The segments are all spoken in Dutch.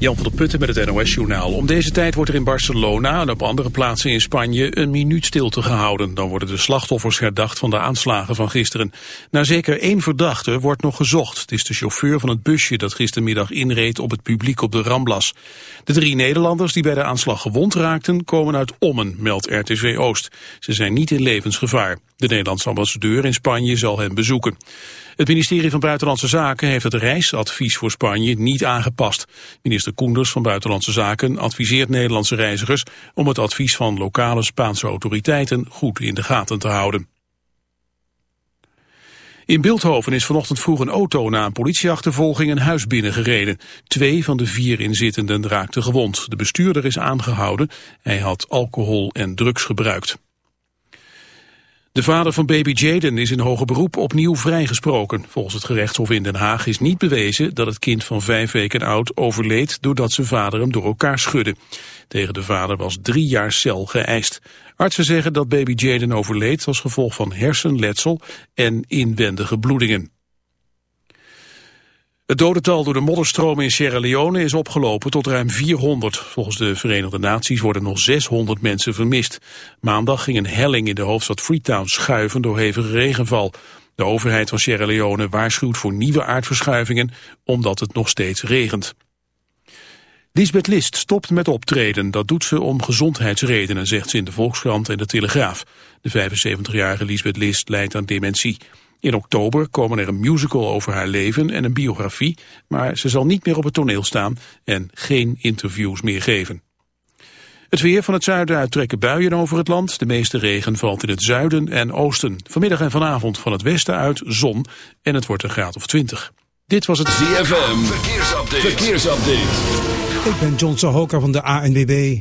Jan van der Putten met het NOS-journaal. Om deze tijd wordt er in Barcelona en op andere plaatsen in Spanje een minuut stilte gehouden. Dan worden de slachtoffers herdacht van de aanslagen van gisteren. Na zeker één verdachte wordt nog gezocht. Het is de chauffeur van het busje dat gistermiddag inreed op het publiek op de Ramblas. De drie Nederlanders die bij de aanslag gewond raakten komen uit Ommen, meldt RTV Oost. Ze zijn niet in levensgevaar. De Nederlandse ambassadeur in Spanje zal hen bezoeken. Het ministerie van Buitenlandse Zaken heeft het reisadvies voor Spanje niet aangepast. Minister Koenders van Buitenlandse Zaken adviseert Nederlandse reizigers om het advies van lokale Spaanse autoriteiten goed in de gaten te houden. In Beeldhoven is vanochtend vroeg een auto na een politieachtervolging een huis binnengereden. Twee van de vier inzittenden raakten gewond. De bestuurder is aangehouden. Hij had alcohol en drugs gebruikt. De vader van baby Jaden is in hoger beroep opnieuw vrijgesproken. Volgens het gerechtshof in Den Haag is niet bewezen dat het kind van vijf weken oud overleed doordat zijn vader hem door elkaar schudde. Tegen de vader was drie jaar cel geëist. Artsen zeggen dat baby Jaden overleed als gevolg van hersenletsel en inwendige bloedingen. Het dodental door de modderstromen in Sierra Leone is opgelopen tot ruim 400. Volgens de Verenigde Naties worden nog 600 mensen vermist. Maandag ging een helling in de hoofdstad Freetown schuiven door hevige regenval. De overheid van Sierra Leone waarschuwt voor nieuwe aardverschuivingen omdat het nog steeds regent. Lisbeth List stopt met optreden. Dat doet ze om gezondheidsredenen, zegt ze in de Volkskrant en de Telegraaf. De 75-jarige Lisbeth List lijdt aan dementie. In oktober komen er een musical over haar leven en een biografie, maar ze zal niet meer op het toneel staan en geen interviews meer geven. Het weer van het zuiden uit trekken buien over het land. De meeste regen valt in het zuiden en oosten. Vanmiddag en vanavond van het westen uit zon en het wordt een graad of 20. Dit was het ZFM. Verkeersupdate. Verkeersupdate. Ik ben John Sahoka van de ANWB.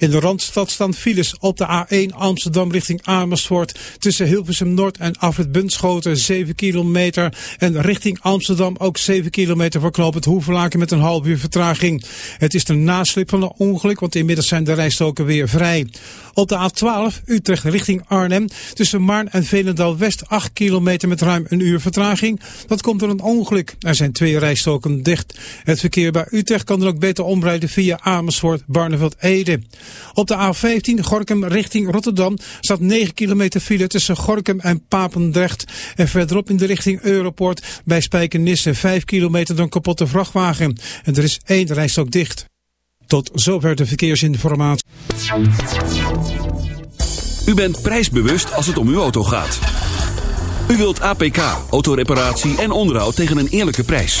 In de Randstad staan files op de A1 Amsterdam richting Amersfoort. Tussen Hilversum Noord en Afrit Bunschoten 7 kilometer. En richting Amsterdam ook 7 kilometer voor knooppunt Hoevelaken met een half uur vertraging. Het is de naslip van een ongeluk, want inmiddels zijn de rijstoken weer vrij. Op de A12 Utrecht richting Arnhem. Tussen Maarn en Velendal West 8 kilometer met ruim een uur vertraging. Dat komt door een ongeluk. Er zijn twee rijstoken dicht. Het verkeer bij Utrecht kan dan ook beter omrijden via Amersfoort, Barneveld, Ede. Op de A15 Gorkum richting Rotterdam staat 9 kilometer file tussen Gorkum en Papendrecht. En verderop in de richting Europort bij Spijkenisse 5 kilometer door een kapotte vrachtwagen. En er is één rijstok dicht. Tot zover de verkeersinformatie. U bent prijsbewust als het om uw auto gaat. U wilt APK, autoreparatie en onderhoud tegen een eerlijke prijs.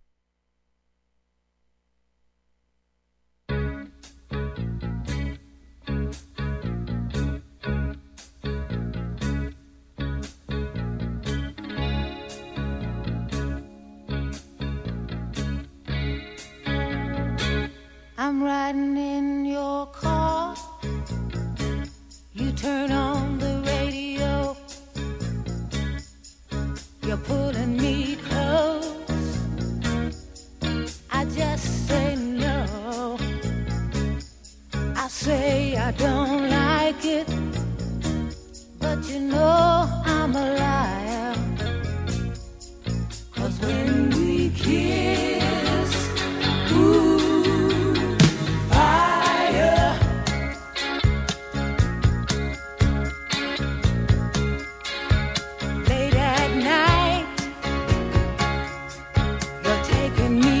me.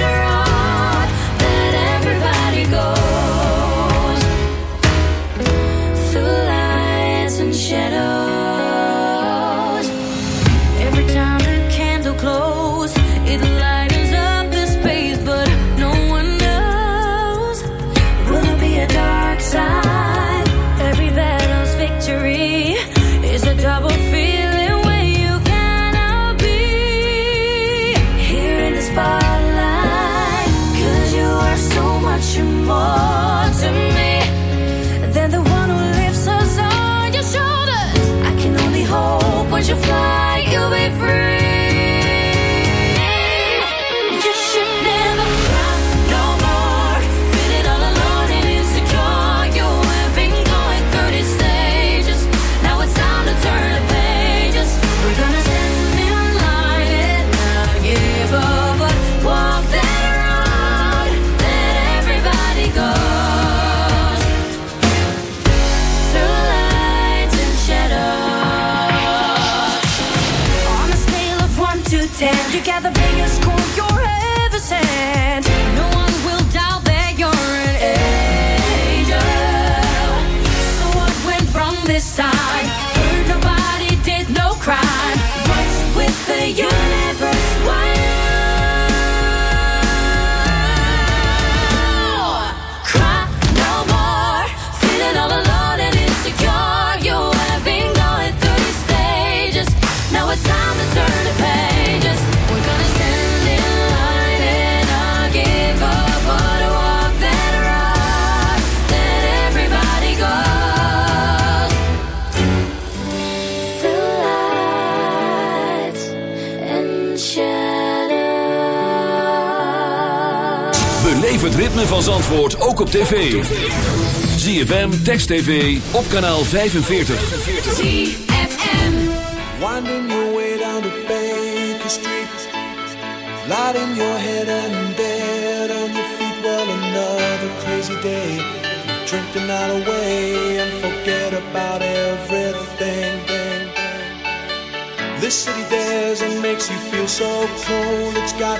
Ritme van Zandvoort ook op tv. ZFM, Text TV, op kanaal 45. ZFM. Winding your way down to Baker Street. Light in your head and dead on your feet. Well, another crazy day. Drink the night away and forget about everything. This city dares and makes you feel so cold. It's got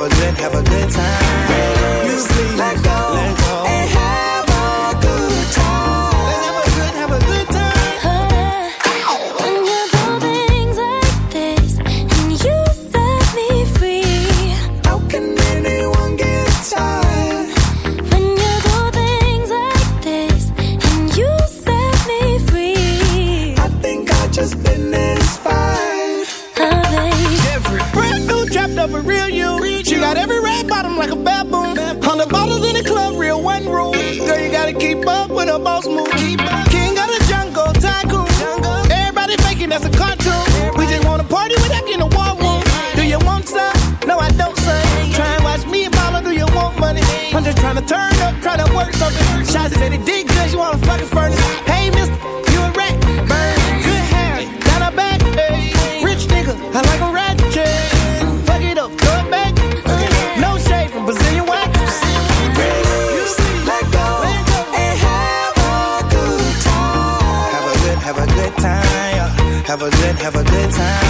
have a good, have a good time. You sleep, let go, let go Turn up, try to work something. Shots said it did good, you wanna fucking furnace. Hey, mister, you a rat. Burn, good hair, down her back. Hey. Rich nigga, I like a rat. Fuck it up, come back. No shade from Brazilian wax. Let go and have a good time. Have a good, have a good time. Have a good, have a good time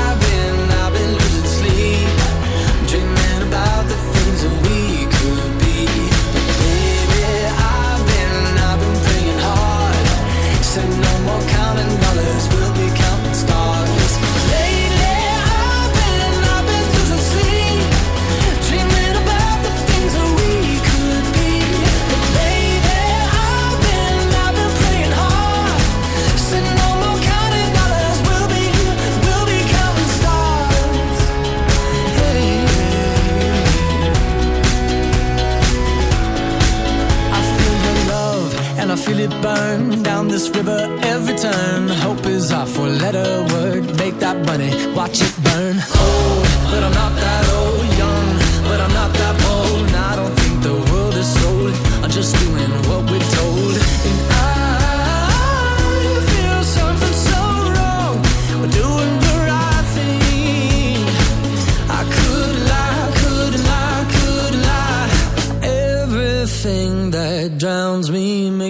burn down this river every turn. Hope is our four letter word. Make that money, watch it burn. Oh.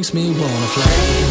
makes me wanna fly.